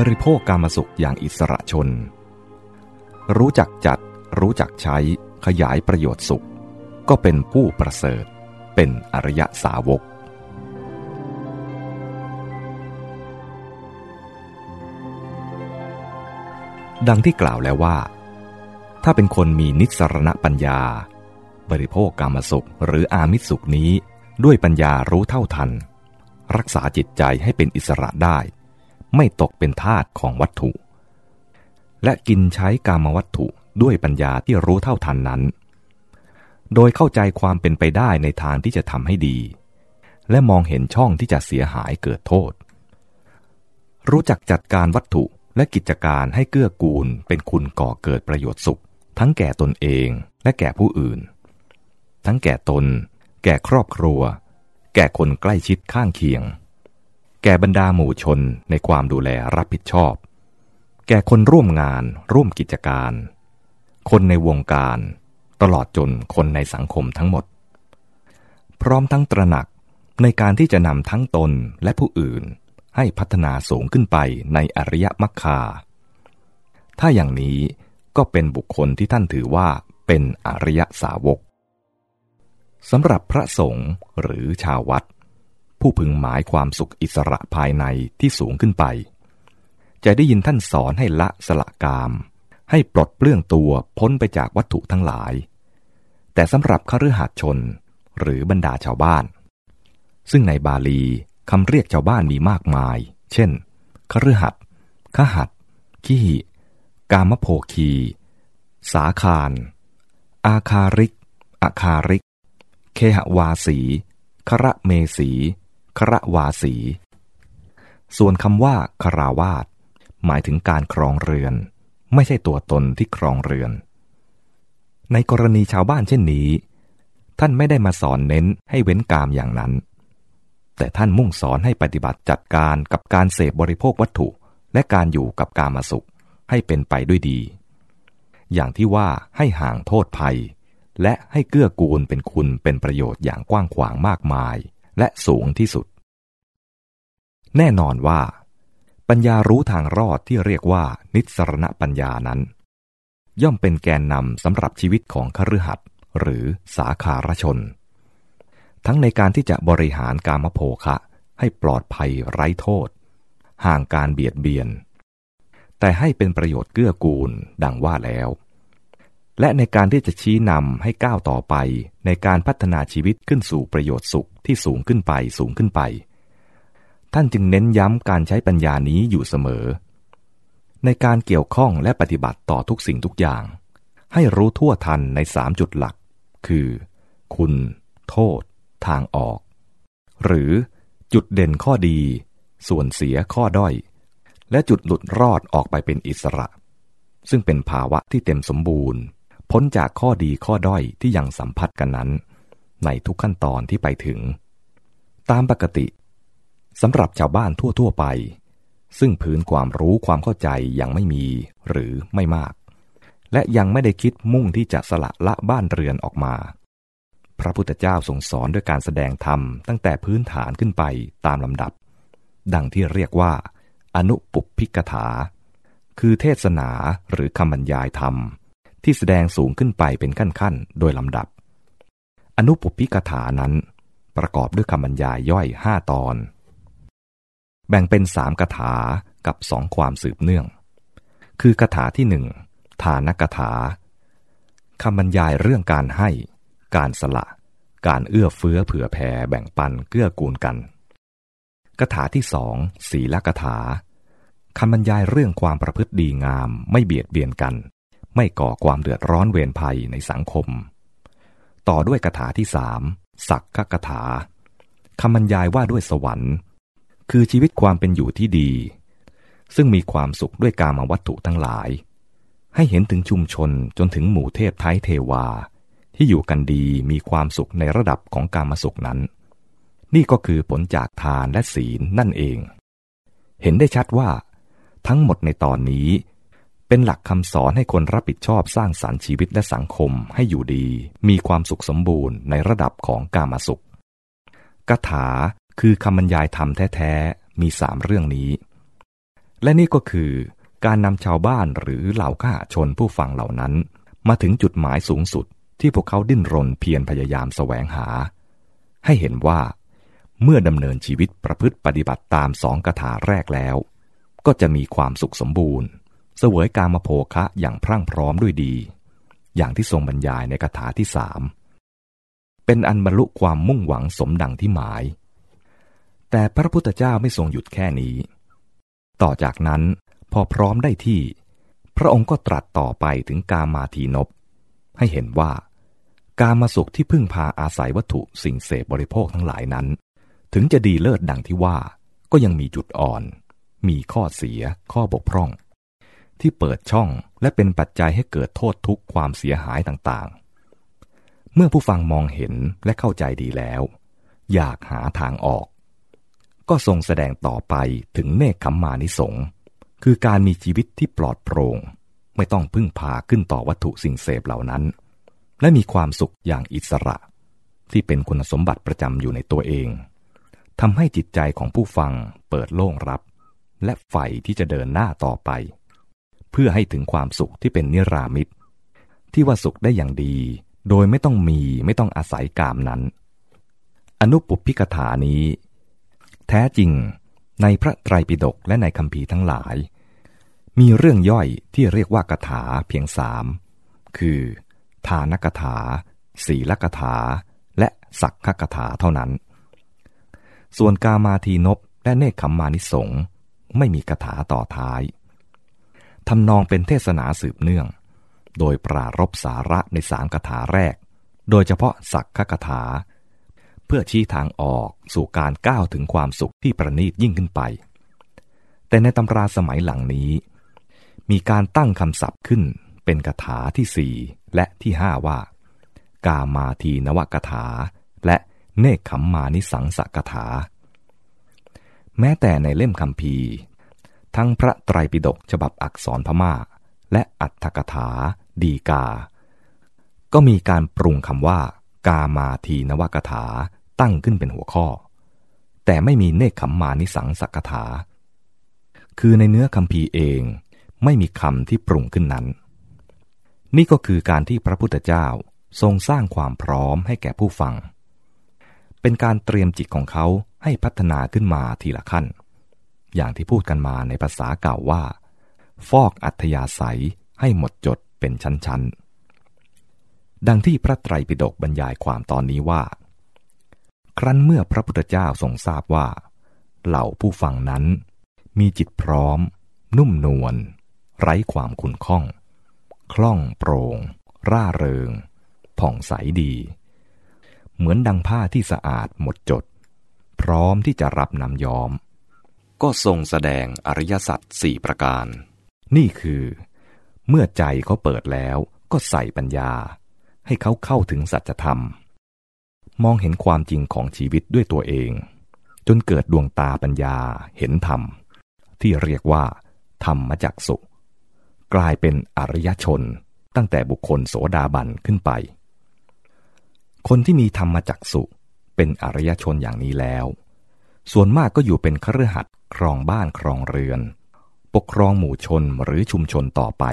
บริโภคกามสุขอย่างอิสระชน รู้จักจัด รู้จักใช้ ขยายประโยชน์สุข ก็เป็นผู้ประเสริฐ เป็นอริยสาวก ดังที่กล่าวแล้วว่า ถ้าเป็นคนมีนิสรณปัญญา บริโภคกามสุขหรืออามิสสุขนี้ด้วยปัญญารู้เท่าทัน รักษาจิตใจให้เป็นอิสระได้ ไม่ตกเป็นทาสของวัตถุ และกินใช้กามวัตถุด้วยปัญญาที่รู้เท่าทันนั้น โดยเข้าใจความเป็นไปได้ในทางที่จะทำให้ดี และมองเห็นช่องที่จะเสียหายเกิดโทษ รู้จักจัดการวัตถุและกิจการให้เกื้อกูลเป็นคุณก่อเกิดประโยชน์สุข ทั้งแก่ตนเองและแก่ผู้อื่น ทั้งแก่ตน แก่ครอบครัว แก่คนใกล้ชิดข้างเคียง แก่บรรดาหมู่ชนในความดูแลรับผิดชอบ แก่คนร่วมงานร่วมกิจการ คนในวงการ ตลอดจนคนในสังคมทั้งหมด พร้อมทั้งตระหนักในการที่จะนำทั้งตนและผู้อื่นให้พัฒนาสูงขึ้นไปในอริยมรรคา ถ้าอย่างนี้ก็เป็นบุคคลที่ท่านถือว่าเป็นอริยสาวกสำหรับพระสงฆ์หรือชาววัด ผู้พึงหมายความสุขอิสระภายในที่สูงขึ้นไป จะได้ยินท่านสอนให้ละสละกาม ให้ปลดเปลื้องตัวพ้นไปจากวัตถุทั้งหลาย แต่สำหรับคฤหัสถ์ชนหรือบรรดาชาวบ้าน ซึ่งในบาลีคำเรียกชาวบ้านมีมากมาย เช่นคฤหัสขหัสขีหิ กามโภคี สาคาร อาคาริกอาคาริก เคหวาสีคระเมสี ครวาสี ส่วนคำว่าคราวาสหมายถึงการครองเรือน ไม่ใช่ตัวตนที่ครองเรือน ในกรณีชาวบ้านเช่นนี้ ท่านไม่ได้มาสอนเน้นให้เว้นกามอย่างนั้น แต่ท่านมุ่งสอนให้ปฏิบัติจัดการกับการเสพบริโภควัตถุ และการอยู่กับกามาสุขให้เป็นไปด้วยดี อย่างที่ว่าให้ห่างโทษภัย และให้เกื้อกูลเป็นคุณเป็นประโยชน์อย่างกว้างขวางมากมาย และสูงที่สุด แน่นอนว่า ปัญญารู้ทางรอดที่เรียกว่านิสรณปัญญานั้น ย่อมเป็นแกนนำสำหรับชีวิตของคฤหัสถ์หรือสาคารชน ทั้งในการที่จะบริหารกามโภคะให้ปลอดภัยไร้โทษ ห่างการเบียดเบียน แต่ให้เป็นประโยชน์เกื้อกูลดังว่าแล้ว และในการที่จะชี้นำให้ก้าวต่อไปในการพัฒนาชีวิตขึ้นสู่ประโยชน์สุข ที่สูงขึ้นไปสูงขึ้นไป ท่านจึงเน้นย้ำการใช้ปัญญานี้อยู่เสมอ ในการเกี่ยวข้องและปฏิบัติต่อทุกสิ่งทุกอย่าง ให้รู้ทั่วทันในสามจุดหลัก คือ คุณ โทษ ทางออก หรือจุดเด่นข้อดี ส่วนเสียข้อด้อย และจุดหลุดรอดออกไปเป็นอิสระ ซึ่งเป็นภาวะที่เต็มสมบูรณ์ พ้นจากข้อดีข้อด้อยที่ยังสัมพัทธ์กันนั้น ในทุกขั้นตอนที่ไปถึง ตามปกติสำหรับชาวบ้านทั่ว ๆ ไป ซึ่งพื้นความรู้ความเข้าใจยังไม่มีหรือไม่มาก และยังไม่ได้คิดมุ่งที่จะสละละบ้านเรือนออกมา พระพุทธเจ้าทรงสอนด้วยการแสดงธรรมตั้งแต่พื้นฐานขึ้นไปตามลำดับ ดังที่เรียกว่า อนุปุพิกถา คือเทศนาหรือคำบรรยายธรรม ที่แสดงสูงขึ้นไปเป็นขั้นๆ โดยลำดับ อนุปุพิกถานั้น ประกอบด้วยคำบรรยายย่อยห้าตอน แบ่งเป็นสามคาถากับสองความสืบเนื่อง คือคาถาที่หนึ่งฐานกถาคำบรรยายเรื่องการให้ การสละ การเอื้อเฟื้อเผื่อแผ่แบ่งปันเกื้อกูลกันคาถาที่สองศีลกถาคำบรรยายเรื่องความประพฤติดีงาม ไม่เบียดเบียนกัน ไม่ก่อความเดือดร้อนเวรภัยในสังคม ต่อด้วยคาถาที่สามสักกถาคำบรรยายว่าด้วยสวรรค์ คือชีวิตความเป็นอยู่ที่ดี ซึ่งมีความสุขด้วยกามวัตถุทั้งหลาย ให้เห็นถึงชุมชนจนถึงหมู่เทพไทยเทวา ที่อยู่กันดีมีความสุขในระดับของกามสุขนั้น นี่ก็คือผลจากทานและศีลนั่นเอง เห็นได้ชัดว่า ทั้งหมดในตอนนี้ เป็นหลักคำสอนให้คนรับผิดชอบสร้างสารรค์ชีวิตและสังคมให้อยู่ดี มีความสุขสมบูรณ์ในระดับของกามสุขกถาคือคำบรรยายธรรมแท้ๆ มีสามเรื่องนี้ และนี่ก็คือการนำชาวบ้านหรือเหล่าข้าชนผู้ฟังเหล่านั้น มาถึงจุดหมายสูงสุดที่พวกเขาดิ้นรนเพียรพยายามแสวงหา ให้เห็นว่า เมื่อดำเนินชีวิตประพฤติปฏิบัติตามสองคาถาแรกแล้ว ก็จะมีความสุขสมบูรณ์ เสวยการมโภคะอย่างพรั่งพร้อมด้วยดี อย่างที่ทรงบรรยายในคาถาที่สามเป็นอันบรรลุความมุ่งหวังสมดังที่หมาย แต่พระพุทธเจ้าไม่ทรงหยุดแค่นี้ ต่อจากนั้นพอพร้อมได้ที่ พระองค์ก็ตรัสต่อไปถึงกามาทีนบให้เห็นว่า การมาสุขที่พึ่งพาอาศัยวัตถุสิ่งเสพบริโภคทั้งหลายนั้น ถึงจะดีเลิศดังที่ว่าก็ยังมีจุดอ่อน มีข้อเสียข้อบกพร่อง ที่เปิดช่องและเป็นปัจจัยให้เกิดโทษทุกข์ความเสียหายต่างๆ เมื่อผู้ฟังมองเห็นและเข้าใจดีแล้ว อยากหาทางออก ก็ทรงแสดงต่อไปถึงเนคขมมานิสงคือการมีชีวิตที่ปลอดโปรง่ง ไม่ต้องพึ่งพาขึ้นต่อวัตถุสิ่งเสพเหล่านั้น และมีความสุขอย่างอิสระ ที่เป็นคุณสมบัติประจำอยู่ในตัวเองทำให้จิตใจของผู้ฟังเปิดโล่งรับ และใฝ่ที่จะเดินหน้าต่อไป เพื่อให้ถึงความสุขที่เป็นนิรามิตที่ว่าสุขได้อย่างดี โดยไม่ต้องมีไม่ต้องอาศัยกามนั้น อนุปุพิกถานี้ แท้จริงในพระไตรปิฎกและในคำพีทั้งหลาย มีเรื่องย่อยที่เรียกว่ากถาเพียงสามคือ ทานกถา ศีลกถา และสักขกถาเท่านั้น ส่วนกามาทีนบและเนคขมมานิสงไม่มีกถาต่อท้าย ทำนองเป็นเทศนาสืบเนื่อง โดยปรารบสาระในสามกถาแรก โดยเฉพาะสักขกถา เพื่อชี้ทางออกสู่การก้าวถึงความสุขที่ประณีตยิ่งขึ้นไป แต่ในตำราสมัยหลังนี้ มีการตั้งคำศัพท์ขึ้นเป็นคาถาที่สี่และที่ห้าว่า กามาทีนวกถา และเนคขมมานิสังสกถา แม้แต่ในเล่มคำพี ทั้งพระไตรปิฎกฉบับอักษรพมา่า และอัตถกถา ดีกา ก็มีการปรุงคำว่า กามาทีนวกถาตั้งขึ้นเป็นหัวข้อ แต่ไม่มีเนคขมมานิสังสกถา คือในเนื้อคำพีเองไม่มีคำที่ปรุงขึ้นนั้น นี่ก็คือการที่พระพุทธเจ้าทรงสร้างความพร้อมให้แก่ผู้ฟัง เป็นการเตรียมจิตของเขาให้พัฒนาขึ้นมาทีละขั้น อย่างที่พูดกันมาในภาษาเก่าว่า ฟอกอัธยาศัยให้หมดจดเป็นชั้นๆ ดังที่พระไตรปิฎกบรรยายความตอนนี้ว่า ครั้นเมื่อพระพุทธเจ้าทรงทราบว่า เหล่าผู้ฟังนั้น มีจิตพร้อม นุ่มนวลไร้ความขุ่นข้อง คล่องโปรง่ง ร่าเริง ผ่องใสดี เหมือนดังผ้าที่สะอาดหมดจด พร้อมที่จะรับนำยอม ก็ทรงแสดงอริยสัจสี่ประการ นี่คือ เมื่อใจเขาเปิดแล้วก็ใส่ปัญญา ให้เขาเข้าถึงสัจธรรม มองเห็นความจริงของชีวิตด้วยตัวเอง จนเกิดดวงตาปัญญาเห็นธรรม ที่เรียกว่า ธรรมจักสุกลายเป็นอริยชนตั้งแต่บุคคลโสดาบันขึ้นไป คนที่มีธรรมจักสุเป็นอริยชนอย่างนี้แล้ว ส่วนมากก็อยู่เป็นครือขัดครองบ้านครองเรือน ปกครองหมู่ชนหรือชุมชนต่อไป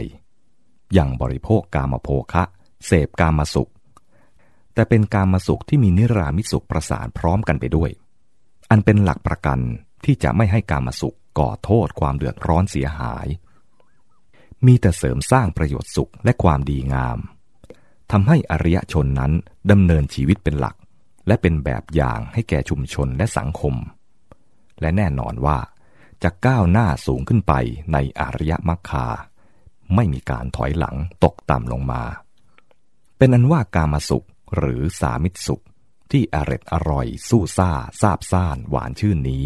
อย่างบริโภคกามโภคะ เสพกามสุข แต่เป็นกามสุขที่มีนิรามิสุขประสานพร้อมกันไปด้วย อันเป็นหลักประกันที่จะไม่ให้กามสุขก่อโทษความเดือดร้อนเสียหาย มีแต่เสริมสร้างประโยชน์สุขและความดีงามทำให้อริยชนนั้นดำเนินชีวิตเป็นหลัก และเป็นแบบอย่างให้แก่ชุมชนและสังคม และแน่นอนว่า จะก้าวหน้าสูงขึ้นไปในอริยมรรคา ไม่มีการถอยหลังตกต่ำลงมา เป็นอันว่ากามาสุขหรือสามิตสุขที่อร็ดอร่อยสู้ซ่าซาบซ่านหวานชื่นนี้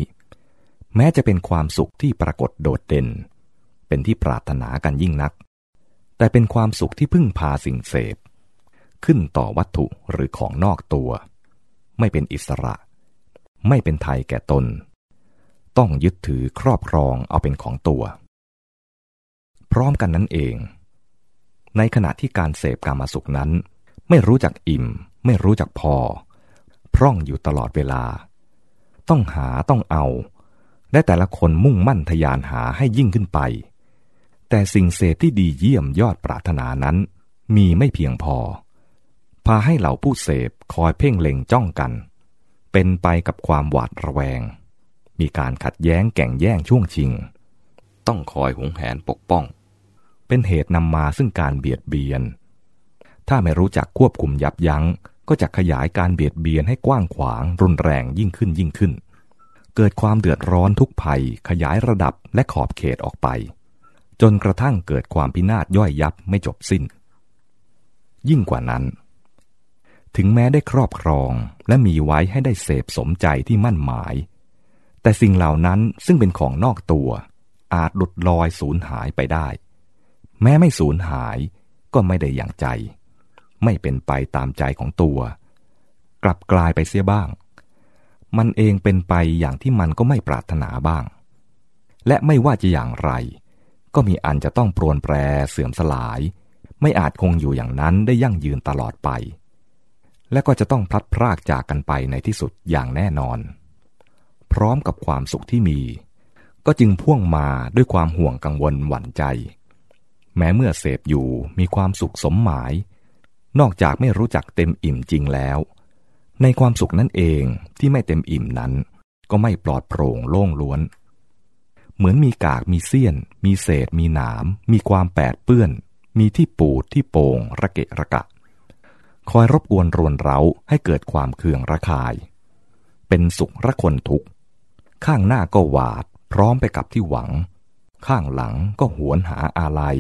แม้จะเป็นความสุขที่ปรากฏโดดเด่น เป็นที่ปรารถนากันยิ่งนัก แต่เป็นความสุขที่พึ่งพาสิ่งเสพ ขึ้นต่อวัตถุหรือของนอกตัว ไม่เป็นอิสระ ไม่เป็นไทยแก่ตน ต้องยึดถือครอบครองเอาเป็นของตัว พร้อมกันนั้นเอง ในขณะที่การเสพกามาสุขนั้น ไม่รู้จักอิ่ม ไม่รู้จักพอ พร่องอยู่ตลอดเวลา ต้องหาต้องเอา และแต่ละคนมุ่งมั่นทยานหาให้ยิ่งขึ้นไป แต่สิ่งเสพที่ดีเยี่ยมยอดปรารถนานั้น มีไม่เพียงพอ พาให้เหล่าผู้เสพคอยเพ่งเล็งจ้องกัน เป็นไปกับความหวาดระแวง มีการขัดแย้งแก่งแย่งช่วงชิง ต้องคอยหวงแหนปกป้อง เป็นเหตุนำมาซึ่งการเบียดเบียน ถ้าไม่รู้จักควบคุมยับยัง้ง ก็จะขยายการเบียดเบียนให้กว้างขวางรุนแรงยิ่งขึ้นยิ่งขึ้น เกิดความเดือดร้อนทุกภัย ขยายระดับและขอบเขตออกไป จนกระทั่งเกิดความพินาศย่อยยับไม่จบสิ้น ยิ่งกว่านั้นถึงแม้ได้ครอบครองและมีไว้ให้ได้เสพสมใจที่มั่นหมาย แต่สิ่งเหล่านั้นซึ่งเป็นของนอกตัว อาจหลุดลอยสูญหายไปได้ แม้ไม่สูญหายก็ไม่ได้อย่างใจ ไม่เป็นไปตามใจของตัว กลับกลายไปเสียบ้าง มันเองเป็นไปอย่างที่มันก็ไม่ปรารถนาบ้าง และไม่ว่าจะอย่างไร ก็มีอันจะต้องปรวนแปรเสื่อมสลาย ไม่อาจคงอยู่อย่างนั้นได้ยั่งยืนตลอดไป และก็จะต้องพลัดพรากจากกันไปในที่สุดอย่างแน่นอน พร้อมกับความสุขที่มี ก็จึงพ่วงมาด้วยความห่วงกังวลหวั่นใจ แม้เมื่อเสพอยู่มีความสุขสมหมาย นอกจากไม่รู้จักเต็มอิ่มจริงแล้ว ในความสุขนั่นเองที่ไม่เต็มอิ่มนั้น ก็ไม่ปลอดโปร่งโล่งล้วน เหมือนมีกากมีเสี้ยน มีเศษ มีหนาม มีความแปดเปื้อน มีที่ปูดที่โป่งระเกะระกะคอยรบกวนรวนเร้าให้เกิดความเคืองระคาย เป็นสุขระคนทุกข์ ข้างหน้าก็หวาด พร้อมไปกับที่หวัง ข้างหลังก็หวนหาอาลัย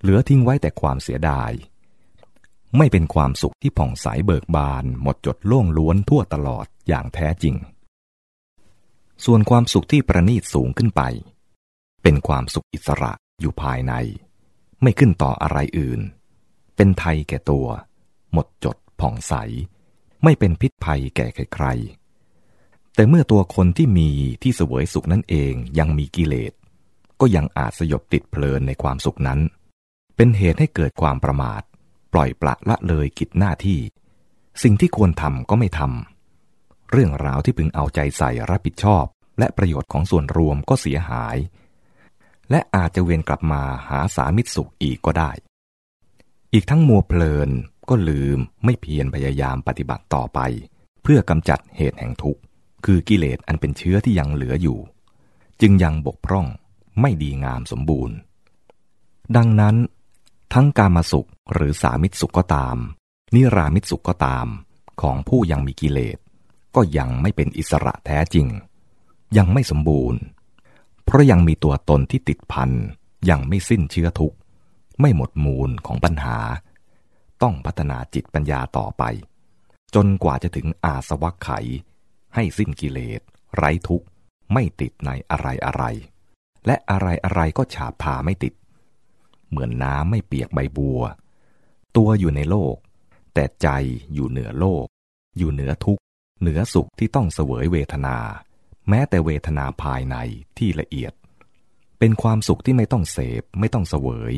เหลือทิ้งไว้แต่ความเสียดาย ไม่เป็นความสุขที่ผ่องใสเบิกบาน หมดจดโล่งล้วนทั่วตลอดอย่างแท้จริง ส่วนความสุขที่ประณีตสูงขึ้นไป เป็นความสุขอิสระอยู่ภายใน ไม่ขึ้นต่ออะไรอื่น เป็นไทยแก่ตัว หมดจดผ่องใส ไม่เป็นพิษภัยแก่ใครๆ แต่เมื่อตัวคนที่มีที่เสวยสุขนั่นเองยังมีกิเลส ก็ยังอาจสยบติดเพลินในความสุขนั้น เป็นเหตุให้เกิดความประมาท ปล่อยปละละเลยกิจหน้าที่ สิ่งที่ควรทำก็ไม่ทำเรื่องราวที่พึงเอาใจใส่รับผิดชอบ และประโยชน์ของส่วนรวมก็เสียหาย และอาจจะเวียนกลับมาหาสามิตรสุขอีกก็ได้ อีกทั้งมัวเพลินก็ลืมไม่เพียรพยายามปฏิบัติต่อไป เพื่อกำจัดเหตุแห่งทุกข์ คือกิเลสอันเป็นเชื้อที่ยังเหลืออยู่ จึงยังบกพร่องไม่ดีงามสมบูรณ์ ดังนั้น ทั้งการมาสุขหรือสามิตสุขก็ตาม นิรามิตสุขก็ตาม ของผู้ยังมีกิเลส ก็ยังไม่เป็นอิสระแท้จริง ยังไม่สมบูรณ์ เพราะยังมีตัวตนที่ติดพันยังไม่สิ้นเชื้อทุกข์ ไม่หมดมูลของปัญหา ต้องพัฒนาจิตปัญญาต่อไป จนกว่าจะถึงอาสวัคไข ให้สิ้นกิเลส ไร้ทุกข์ ไม่ติดในอะไรอะไร และอะไรอะไรก็ฉาบทาไม่ติด เหมือนน้ำไม่เปียกใบบัว ตัวอยู่ในโลก แต่ใจอยู่เหนือโลก อยู่เหนือทุกข์ เหนือสุขที่ต้องเสวยเวทนา แม้แต่เวทนาภายในที่ละเอียด เป็นความสุขที่ไม่ต้องเสพไม่ต้องเสวย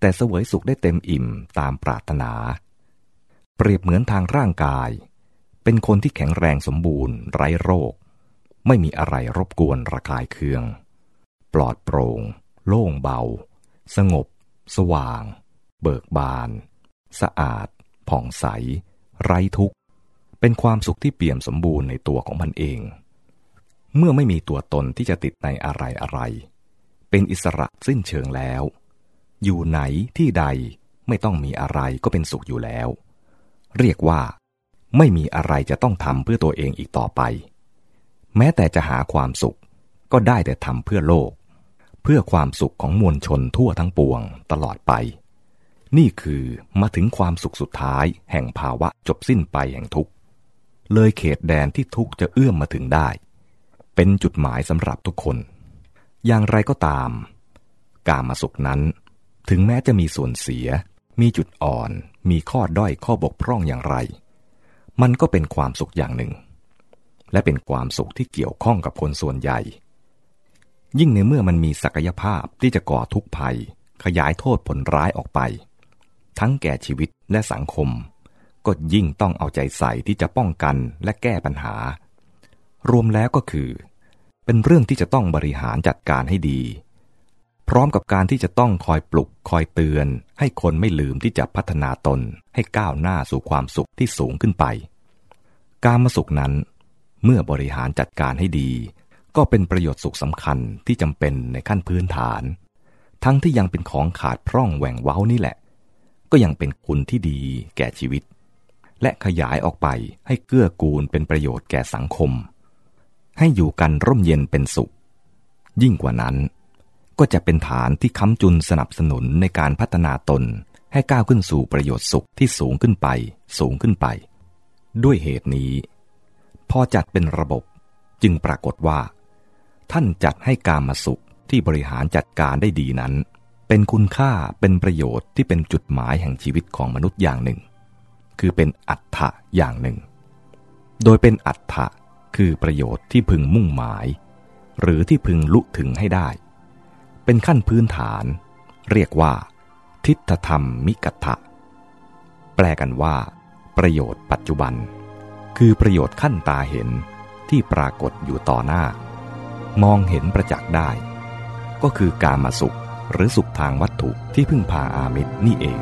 แต่เสวยสุขได้เต็มอิ่มตามปรารถนา เปรียบเหมือนทางร่างกาย เป็นคนที่แข็งแรงสมบูรณ์ ไร้โรค ไม่มีอะไรรบกวนระคายเคือง ปลอดโปรง่ง โล่งเบา สงบ สว่าง เบิกบาน สะอาด ผ่องใส ไร้ทุกข์ เป็นความสุขที่เปี่ยมสมบูรณ์ในตัวของมันเอง เมื่อไม่มีตัวตนที่จะติดในอะไรอะไร เป็นอิสระสิ้นเชิงแล้ว อยู่ไหนที่ใดไม่ต้องมีอะไรก็เป็นสุขอยู่แล้ว เรียกว่า ไม่มีอะไรจะต้องทำเพื่อตัวเองอีกต่อไป แม้แต่จะหาความสุขก็ได้แต่ทำเพื่อโลก เพื่อความสุขของมวลชนทั่วทั้งปวงตลอดไป นี่คือมาถึงความสุขสุดท้ายแห่งภาวะจบสิ้นไปแห่งทุกข์ เลยเขตแดนที่ทุกข์จะเอื้อมมาถึงได้ เป็นจุดหมายสำหรับทุกคน อย่างไรก็ตาม การมาสุขนั้น ถึงแม้จะมีส่วนเสีย มีจุดอ่อน มีข้อด้อยข้อบกพร่องอย่างไร มันก็เป็นความสุขอย่างหนึ่ง และเป็นความสุขที่เกี่ยวข้องกับคนส่วนใหญ่ ยิ่งในเมื่อมันมีศักยภาพที่จะก่อทุกภัย ขยายโทษผลร้ายออกไป ทั้งแก่ชีวิตและสังคม ก็ยิ่งต้องเอาใจใส่ที่จะป้องกันและแก้ปัญหา รวมแล้วก็คือ เป็นเรื่องที่จะต้องบริหารจัดการให้ดี พร้อมกับการที่จะต้องคอยปลุกคอยเตือน ให้คนไม่ลืมที่จะพัฒนาตนให้ก้าวหน้าสู่ความสุขที่สูงขึ้นไป การมาสุขนั้น เมื่อบริหารจัดการให้ดี ก็เป็นประโยชน์สุขสำคัญที่จำเป็นในขั้นพื้นฐาน ทั้งที่ยังเป็นของขาดพร่องแหว่งเว้านี่แหละ ก็ยังเป็นคุณที่ดีแก่ชีวิต และขยายออกไปให้เกื้อกูลเป็นประโยชน์แก่สังคม ให้อยู่กันร่มเย็นเป็นสุข ยิ่งกว่านั้น ก็จะเป็นฐานที่ค้ำจุนสนับสนุนในการพัฒนาตน ให้ก้าวขึ้นสู่ประโยชน์สุขที่สูงขึ้นไป สูงขึ้นไป ด้วยเหตุนี้ พอจัดเป็นระบบจึงปรากฏว่า ท่านจัดให้การมาสุขที่บริหารจัดการได้ดีนั้น เป็นคุณค่าเป็นประโยชน์ที่เป็นจุดหมายแห่งชีวิตของมนุษย์อย่างหนึ่ง คือเป็นอัตถะอย่างหนึ่ง โดยเป็นอัตถะคือประโยชน์ที่พึงมุ่งหมาย หรือที่พึงลุถึงให้ได้ เป็นขั้นพื้นฐาน เรียกว่า ทิฏฐธรรมมิกัตถะแปลกันว่า ประโยชน์ปัจจุบัน คือประโยชน์ขั้นตาเห็นที่ปรากฏอยู่ต่อหน้า มองเห็นประจักษ์ได้ ก็คือการมาสุขหรือสุขทางวัตถุที่พึ่งพาอามิตรนี่เอง